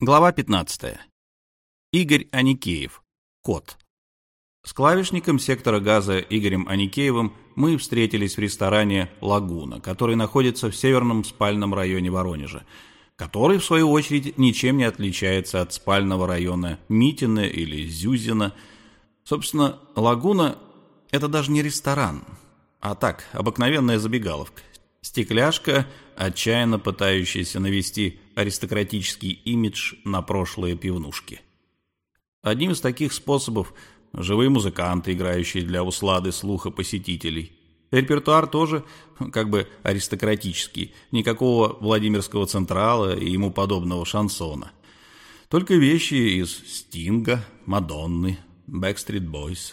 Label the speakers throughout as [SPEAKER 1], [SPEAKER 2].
[SPEAKER 1] Глава 15. Игорь Аникеев. Кот. С клавишником сектора газа Игорем Аникеевым мы встретились в ресторане «Лагуна», который находится в северном спальном районе Воронежа, который, в свою очередь, ничем не отличается от спального района Митина или Зюзина. Собственно, «Лагуна» — это даже не ресторан, а так, обыкновенная забегаловка. Стекляшка, отчаянно пытающаяся навести аристократический имидж на прошлые пивнушки. Одним из таких способов – живые музыканты, играющие для услады слуха посетителей. Репертуар тоже как бы аристократический, никакого Владимирского Централа и ему подобного шансона. Только вещи из Стинга, Мадонны, Backstreet Boys.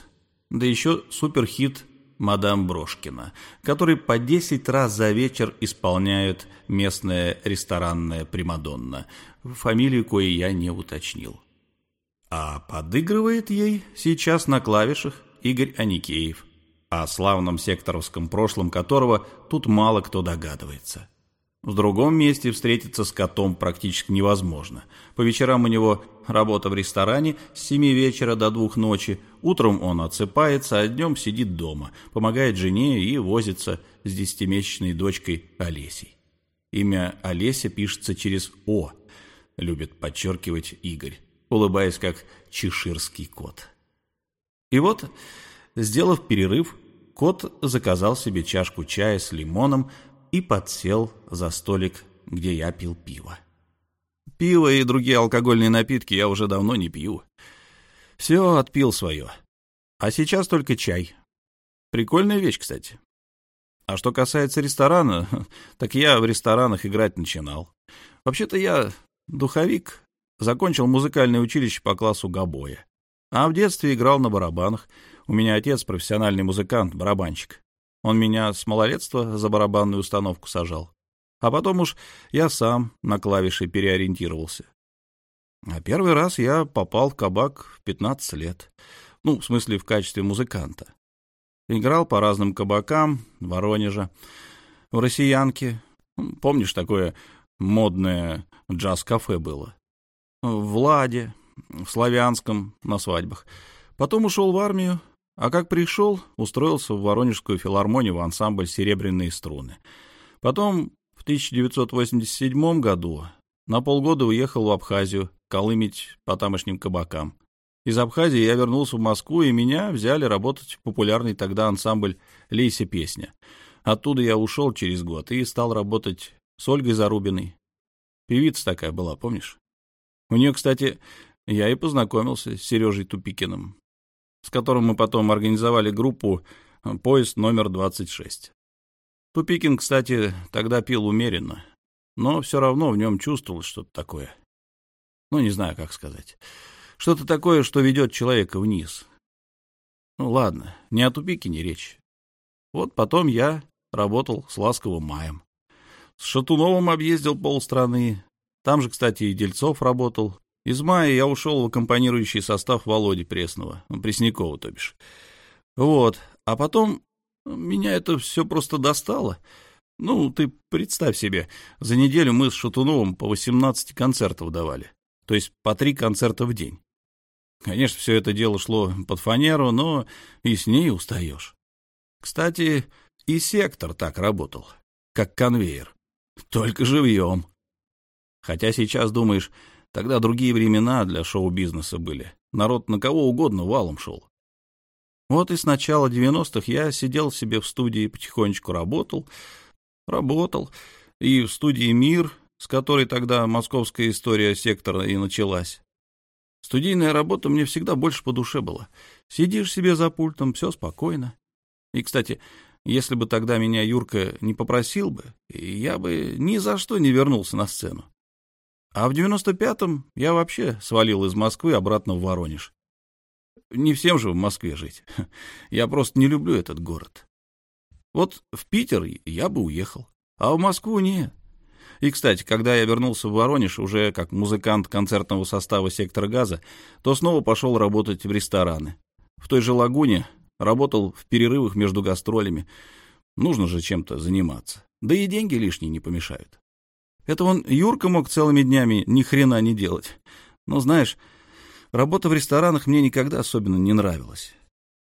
[SPEAKER 1] Да еще суперхит мадам Брошкина, который по 10 раз за вечер исполняет местная ресторанная примадонна, фамилию коей я не уточнил. А подыгрывает ей сейчас на клавишах Игорь Аникеев, о славном секторовском прошлом которого тут мало кто догадывается. В другом месте встретиться с котом практически невозможно. По вечерам у него работа в ресторане с семи вечера до двух ночи. Утром он отсыпается, а днем сидит дома, помогает жене и возится с десятимесячной дочкой Олесей. Имя Олеся пишется через «О», любит подчеркивать Игорь, улыбаясь как чеширский кот. И вот, сделав перерыв, кот заказал себе чашку чая с лимоном, и подсел за столик, где я пил пиво. Пиво и другие алкогольные напитки я уже давно не пью. Все отпил свое. А сейчас только чай. Прикольная вещь, кстати. А что касается ресторана, так я в ресторанах играть начинал. Вообще-то я духовик, закончил музыкальное училище по классу гобоя. А в детстве играл на барабанах. У меня отец профессиональный музыкант, барабанщик. Он меня с малолетства за барабанную установку сажал. А потом уж я сам на клавиши переориентировался. А первый раз я попал в кабак в 15 лет. Ну, в смысле, в качестве музыканта. Играл по разным кабакам Воронежа, в «Россиянке». Помнишь, такое модное джаз-кафе было? В «Ладе», в «Славянском» на свадьбах. Потом ушел в армию, а как пришел, устроился в Воронежскую филармонию в ансамбль «Серебряные струны». Потом в 1987 году на полгода уехал в Абхазию колымить по тамошним кабакам. Из Абхазии я вернулся в Москву, и меня взяли работать в популярный тогда ансамбль «Лейся песня». Оттуда я ушел через год и стал работать с Ольгой Зарубиной. Певица такая была, помнишь? У нее, кстати, я и познакомился с Сережей Тупикиным с которым мы потом организовали группу э, «Поезд номер 26». Тупикин, кстати, тогда пил умеренно, но все равно в нем чувствовалось что-то такое. Ну, не знаю, как сказать. Что-то такое, что ведет человека вниз. Ну, ладно, не о Тупикине речь. Вот потом я работал с Ласковым Маем. С Шатуновым объездил полстраны. Там же, кстати, и Дельцов работал. Из мая я ушел в аккомпанирующий состав Володи Пресного, ну, Преснякова, то бишь. Вот, а потом меня это все просто достало. Ну, ты представь себе, за неделю мы с Шатуновым по 18 концертов давали, то есть по три концерта в день. Конечно, все это дело шло под фанеру, но и с ней устаешь. Кстати, и сектор так работал, как конвейер, только живьем. Хотя сейчас думаешь, Тогда другие времена для шоу-бизнеса были. Народ на кого угодно валом шел. Вот и с начала 90-х я сидел себе в студии, потихонечку работал, работал. И в студии «Мир», с которой тогда московская история сектора и началась. Студийная работа мне всегда больше по душе была. Сидишь себе за пультом, все спокойно. И, кстати, если бы тогда меня Юрка не попросил бы, я бы ни за что не вернулся на сцену. А в 95-м я вообще свалил из Москвы обратно в Воронеж. Не всем же в Москве жить. Я просто не люблю этот город. Вот в Питер я бы уехал, а в Москву нет. И, кстати, когда я вернулся в Воронеж уже как музыкант концертного состава «Сектора газа», то снова пошел работать в рестораны. В той же «Лагуне» работал в перерывах между гастролями. Нужно же чем-то заниматься. Да и деньги лишние не помешают. Это он Юрка мог целыми днями ни хрена не делать. Но знаешь, работа в ресторанах мне никогда особенно не нравилась.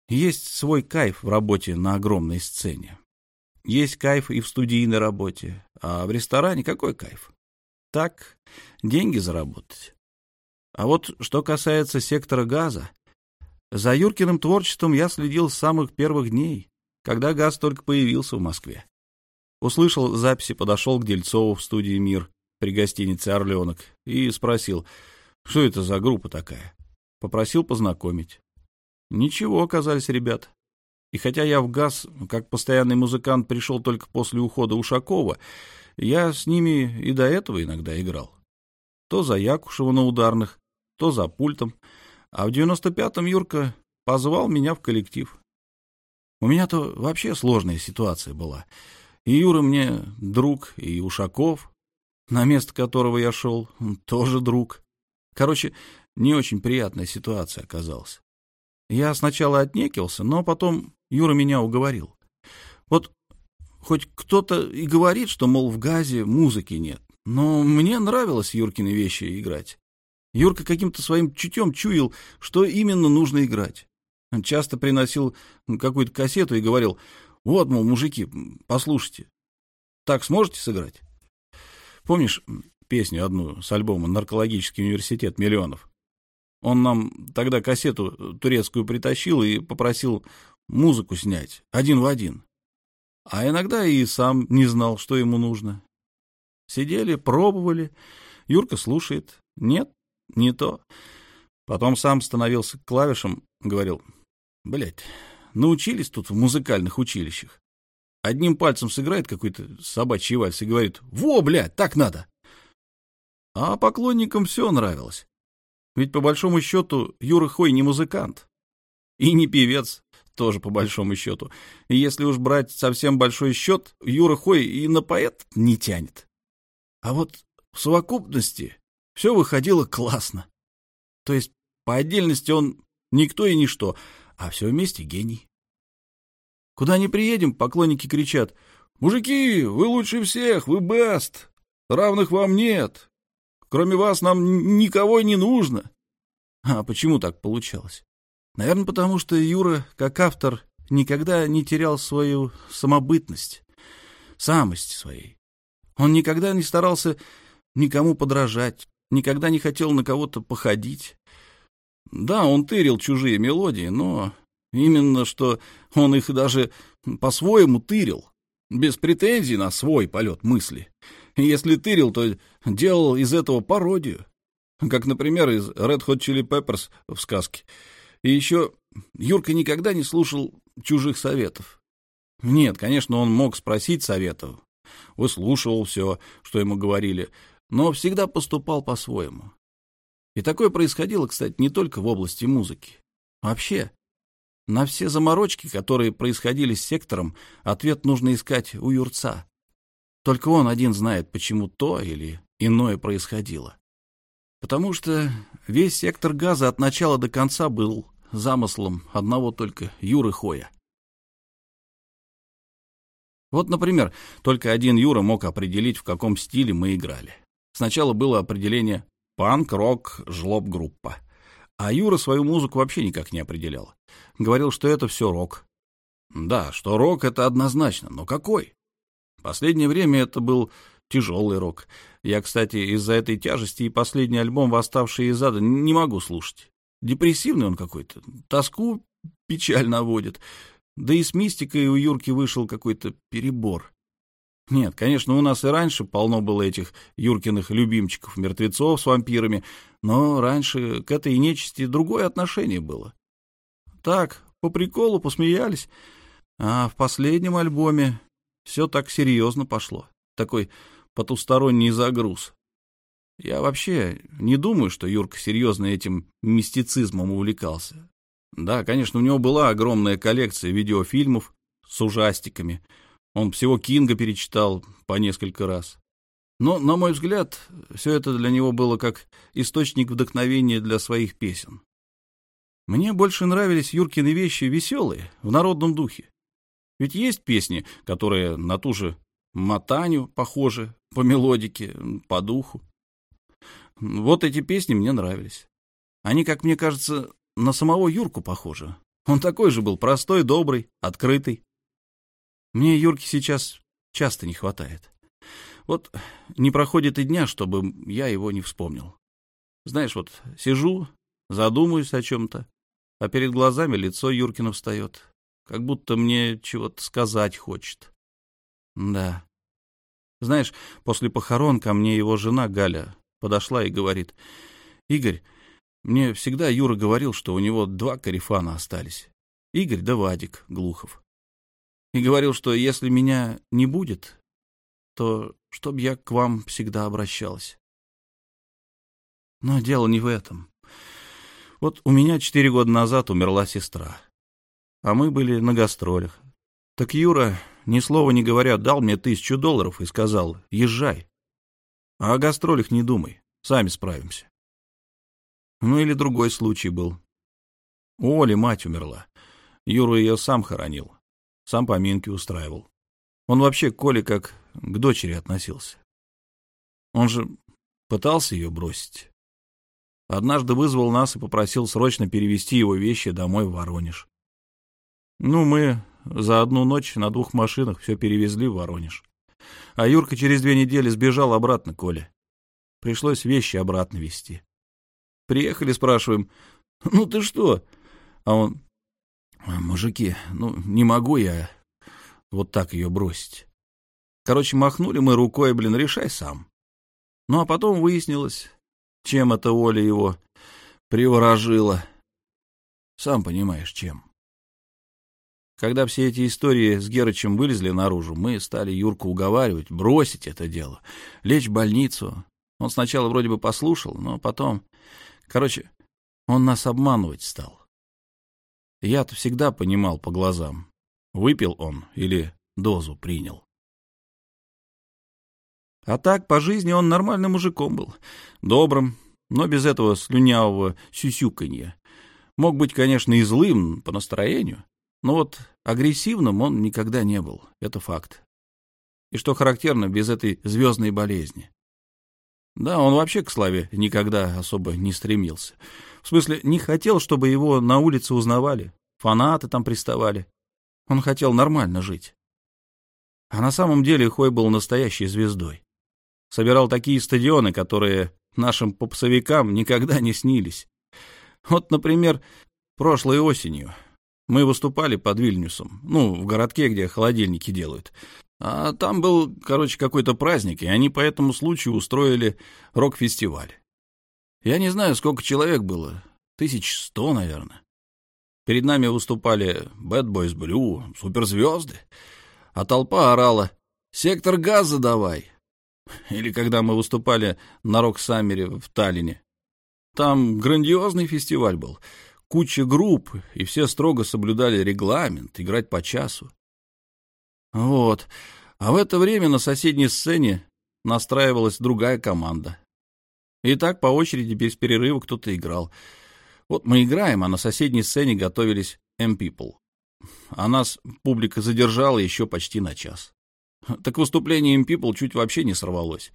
[SPEAKER 1] Есть свой кайф в работе на огромной сцене. Есть кайф и в студийной работе, а в ресторане какой кайф? Так, деньги заработать. А вот что касается сектора газа, за Юркиным творчеством я следил с самых первых дней, когда газ только появился в Москве. Услышал записи, подошел к Дельцову в студии «Мир» при гостинице «Орленок» и спросил, что это за группа такая. Попросил познакомить. Ничего, оказались ребят. И хотя я в ГАЗ, как постоянный музыкант, пришел только после ухода Ушакова, я с ними и до этого иногда играл. То за Якушева на ударных, то за пультом. А в девяносто пятом Юрка позвал меня в коллектив. У меня-то вообще сложная ситуация была. И Юра мне друг, и Ушаков, на место которого я шел, тоже друг. Короче, не очень приятная ситуация оказалась. Я сначала отнекился, но потом Юра меня уговорил. Вот хоть кто-то и говорит, что, мол, в газе музыки нет, но мне нравилось Юркины вещи играть. Юрка каким-то своим чутьем чуял, что именно нужно играть. Часто приносил какую-то кассету и говорил, вот, мол, мужики, послушайте, так сможете сыграть? Помнишь песню одну с альбома «Наркологический университет миллионов»? Он нам тогда кассету турецкую притащил и попросил музыку снять, один в один. А иногда и сам не знал, что ему нужно. Сидели, пробовали. Юрка слушает. Нет, не то. Потом сам становился к клавишам, говорил, блядь, научились тут в музыкальных училищах. Одним пальцем сыграет какой-то собачий вальс и говорит, во, блядь, так надо. А поклонникам все нравилось. Ведь по большому счету Юра Хой не музыкант. И не певец, тоже по большому счету. И если уж брать совсем большой счет, Юра Хой и на поэт не тянет. А вот в совокупности все выходило классно. То есть по отдельности он никто и ничто, а все вместе гений. Куда ни приедем, поклонники кричат «Мужики, вы лучше всех, вы бест! Равных вам нет! Кроме вас нам никого не нужно!» А почему так получалось? Наверное, потому что Юра, как автор, никогда не терял свою самобытность, самость своей. Он никогда не старался никому подражать, никогда не хотел на кого-то походить. Да, он тырил чужие мелодии, но именно что он их даже по-своему тырил, без претензий на свой полет мысли. Если тырил, то делал из этого пародию, как, например, из Red Hot Chili Peppers в сказке. И еще Юрка никогда не слушал чужих советов. Нет, конечно, он мог спросить советов, выслушивал все, что ему говорили, но всегда поступал по-своему. И такое происходило, кстати, не только в области музыки. Вообще, на все заморочки, которые происходили с сектором, ответ нужно искать у Юрца. Только он один знает, почему то или иное происходило. Потому что весь сектор газа от начала до конца был замыслом одного только Юры Хоя. Вот, например, только один Юра мог определить, в каком стиле мы играли. Сначала было определение «панк, рок, жлоб-группа». А Юра свою музыку вообще никак не определял. Говорил, что это все рок. Да, что рок — это однозначно, но какой? Последнее время это был тяжелый рок. Я, кстати, из-за этой тяжести и последний альбом «Восставшие из ада» не могу слушать. Депрессивный он какой-то, тоску печаль наводит. Да и с мистикой у Юрки вышел какой-то перебор. Нет, конечно, у нас и раньше полно было этих Юркиных любимчиков, мертвецов с вампирами, но раньше к этой нечисти другое отношение было. Так, по приколу посмеялись, а в последнем альбоме все так серьезно пошло. Такой потусторонний загруз. Я вообще не думаю, что Юрка серьезно этим мистицизмом увлекался. Да, конечно, у него была огромная коллекция видеофильмов с ужастиками — он всего Кинга перечитал по несколько раз. Но, на мой взгляд, все это для него было как источник вдохновения для своих песен. Мне больше нравились Юркины вещи веселые, в народном духе. Ведь есть песни, которые на ту же мотанию похожи по мелодике, по духу. Вот эти песни мне нравились. Они, как мне кажется, на самого Юрку похожи. Он такой же был, простой, добрый, открытый. Мне Юрки сейчас часто не хватает. Вот не проходит и дня, чтобы я его не вспомнил. Знаешь, вот сижу, задумаюсь о чем-то, а перед глазами лицо Юркина встает, как будто мне чего-то сказать хочет. Да. Знаешь, после похорон ко мне его жена Галя подошла и говорит, «Игорь, мне всегда Юра говорил, что у него два карифана остались. Игорь да Вадик Глухов. И говорил, что если меня не будет, то чтоб я к вам всегда обращалась. Но дело не в этом. Вот у меня четыре года назад умерла сестра, а мы были на гастролях. Так Юра, ни слова не говоря, дал мне тысячу долларов и сказал «Езжай». А о гастролях не думай, сами справимся. Ну или другой случай был. У Оли мать умерла. Юра ее сам хоронил, сам поминки устраивал. Он вообще к Коле как к дочери относился. Он же пытался ее бросить. Однажды вызвал нас и попросил срочно перевезти его вещи домой в Воронеж. Ну, мы за одну ночь на двух машинах все перевезли в Воронеж. А Юрка через две недели сбежал обратно к Оле. Пришлось вещи обратно везти. Приехали, спрашиваем, ну ты что? А он, мужики, ну не могу я вот так ее бросить. Короче, махнули мы рукой, блин, решай сам. Ну а потом выяснилось, чем это Оля его приворожила. Сам понимаешь, чем. Когда все эти истории с Герычем вылезли наружу, мы стали Юрку уговаривать, бросить это дело, лечь в больницу. Он сначала вроде бы послушал, но потом... Короче, он нас обманывать стал. Я-то всегда понимал по глазам, выпил он или дозу принял. А так, по жизни он нормальным мужиком был. Добрым, но без этого слюнявого сюсюканья. Мог быть, конечно, и злым по настроению, но вот агрессивным он никогда не был. Это факт. И что характерно, без этой звездной болезни. Да, он вообще к славе никогда особо не стремился. В смысле, не хотел, чтобы его на улице узнавали, фанаты там приставали. Он хотел нормально жить. А на самом деле Хой был настоящей звездой собирал такие стадионы, которые нашим попсовикам никогда не снились. Вот, например, прошлой осенью мы выступали под Вильнюсом, ну, в городке, где холодильники делают. А там был, короче, какой-то праздник, и они по этому случаю устроили рок-фестиваль. Я не знаю, сколько человек было, тысяч сто, наверное. Перед нами выступали Bad Boys Blue, суперзвезды, а толпа орала «Сектор газа давай!» Или когда мы выступали на Рок-Саммере в Таллине. Там грандиозный фестиваль был, куча групп, и все строго соблюдали регламент, играть по часу. Вот. А в это время на соседней сцене настраивалась другая команда. И так по очереди без перерыва кто-то играл. Вот мы играем, а на соседней сцене готовились M-People. А нас публика задержала еще почти на час. Так выступление им People чуть вообще не сорвалось.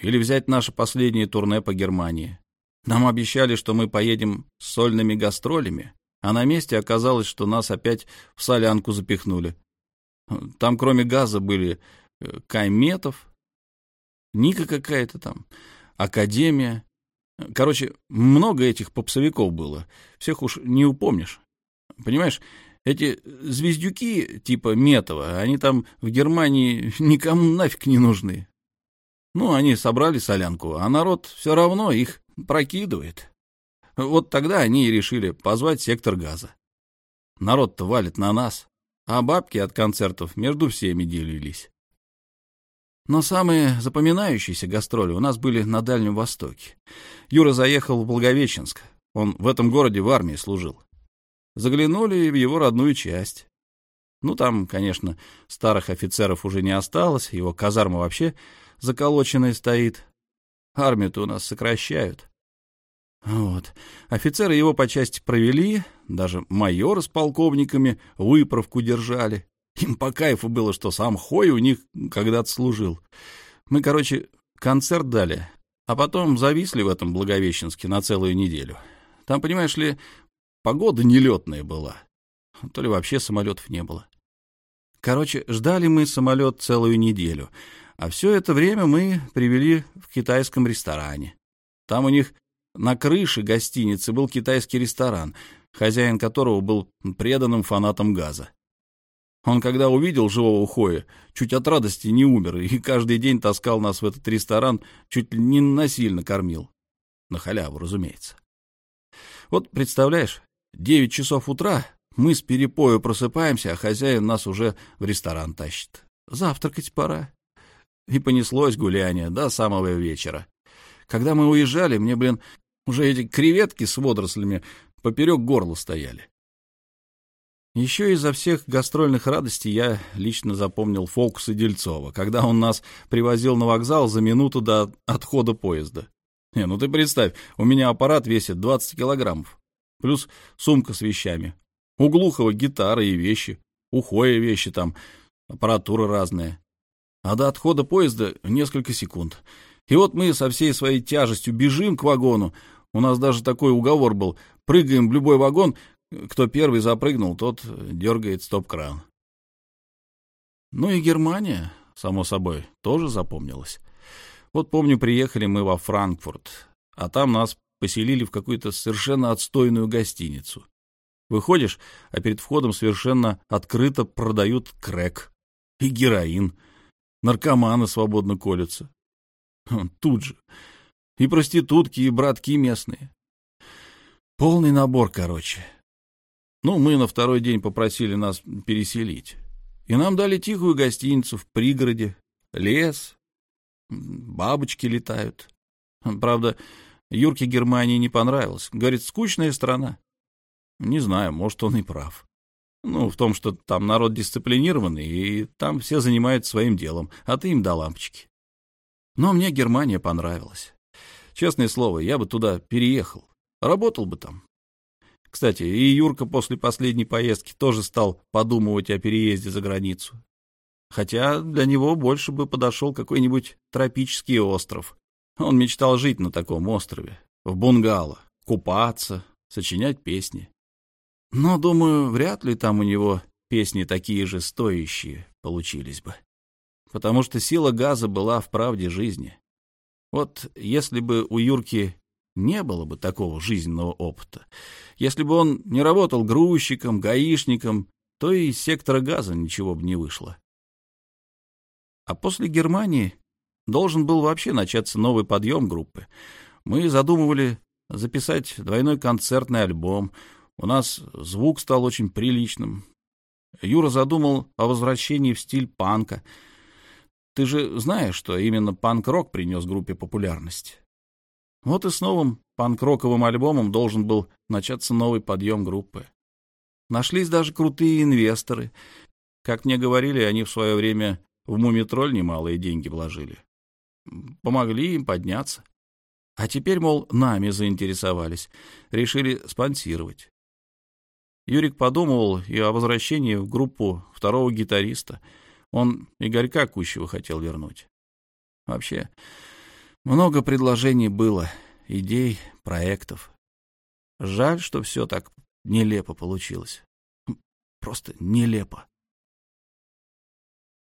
[SPEAKER 1] Или взять наше последнее турне по Германии. Нам обещали, что мы поедем с сольными гастролями, а на месте оказалось, что нас опять в солянку запихнули. Там кроме газа были э, Кайметов, Ника какая-то там, Академия. Короче, много этих попсовиков было. Всех уж не упомнишь. Понимаешь, эти звездюки типа Метова, они там в Германии никому нафиг не нужны. Ну, они собрали солянку, а народ все равно их прокидывает. Вот тогда они и решили позвать сектор газа. Народ-то валит на нас, а бабки от концертов между всеми делились. Но самые запоминающиеся гастроли у нас были на Дальнем Востоке. Юра заехал в Благовещенск. Он в этом городе в армии служил заглянули в его родную часть. Ну, там, конечно, старых офицеров уже не осталось, его казарма вообще заколоченная стоит. Армию-то у нас сокращают. Вот. Офицеры его по части провели, даже майора с полковниками выправку держали. Им по кайфу было, что сам Хой у них когда-то служил. Мы, короче, концерт дали, а потом зависли в этом Благовещенске на целую неделю. Там, понимаешь ли, погода нелетная была. То ли вообще самолетов не было. Короче, ждали мы самолет целую неделю, а все это время мы привели в китайском ресторане. Там у них на крыше гостиницы был китайский ресторан, хозяин которого был преданным фанатом газа. Он, когда увидел живого Хоя, чуть от радости не умер и каждый день таскал нас в этот ресторан, чуть ли не насильно кормил. На халяву, разумеется. Вот представляешь, девять часов утра мы с перепою просыпаемся, а хозяин нас уже в ресторан тащит. Завтракать пора. И понеслось гуляние до самого вечера. Когда мы уезжали, мне, блин, уже эти креветки с водорослями поперек горла стояли. Еще изо всех гастрольных радостей я лично запомнил фокусы Дельцова, когда он нас привозил на вокзал за минуту до отхода поезда. Не, ну ты представь, у меня аппарат весит 20 килограммов, плюс сумка с вещами. У Глухова гитара и вещи, у Хоя вещи там, аппаратура разная. А до отхода поезда несколько секунд. И вот мы со всей своей тяжестью бежим к вагону. У нас даже такой уговор был. Прыгаем в любой вагон, кто первый запрыгнул, тот дергает стоп-кран. Ну и Германия, само собой, тоже запомнилась. Вот помню, приехали мы во Франкфурт, а там нас поселили в какую-то совершенно отстойную гостиницу. Выходишь, а перед входом совершенно открыто продают крэк и героин. Наркоманы свободно колются. Тут же. И проститутки, и братки местные. Полный набор, короче. Ну, мы на второй день попросили нас переселить. И нам дали тихую гостиницу в пригороде, лес, бабочки летают. Правда, Юрке Германии не понравилось. Говорит, скучная страна. Не знаю, может, он и прав. Ну, в том, что там народ дисциплинированный, и там все занимаются своим делом, а ты им до лампочки. Но мне Германия понравилась. Честное слово, я бы туда переехал. Работал бы там. Кстати, и Юрка после последней поездки тоже стал подумывать о переезде за границу. Хотя для него больше бы подошел какой-нибудь тропический остров. Он мечтал жить на таком острове, в бунгало, купаться, сочинять песни. Но, думаю, вряд ли там у него песни такие же стоящие получились бы. Потому что сила газа была в правде жизни. Вот если бы у Юрки не было бы такого жизненного опыта. Если бы он не работал грузчиком, гаишником, то и из сектора газа ничего бы не вышло. А после Германии должен был вообще начаться новый подъем группы. Мы задумывали записать двойной концертный альбом. У нас звук стал очень приличным. Юра задумал о возвращении в стиль панка. Ты же знаешь, что именно панк-рок принес группе популярность. Вот и с новым панк-роковым альбомом должен был начаться новый подъем группы. Нашлись даже крутые инвесторы. Как мне говорили, они в свое время в «Мумитроль» немалые деньги вложили. Помогли им подняться. А теперь, мол, нами заинтересовались. Решили спонсировать. Юрик подумывал и о возвращении в группу второго гитариста. Он Игорька Кущева хотел вернуть. Вообще, много предложений было, идей, проектов. Жаль, что все так нелепо получилось. Просто нелепо.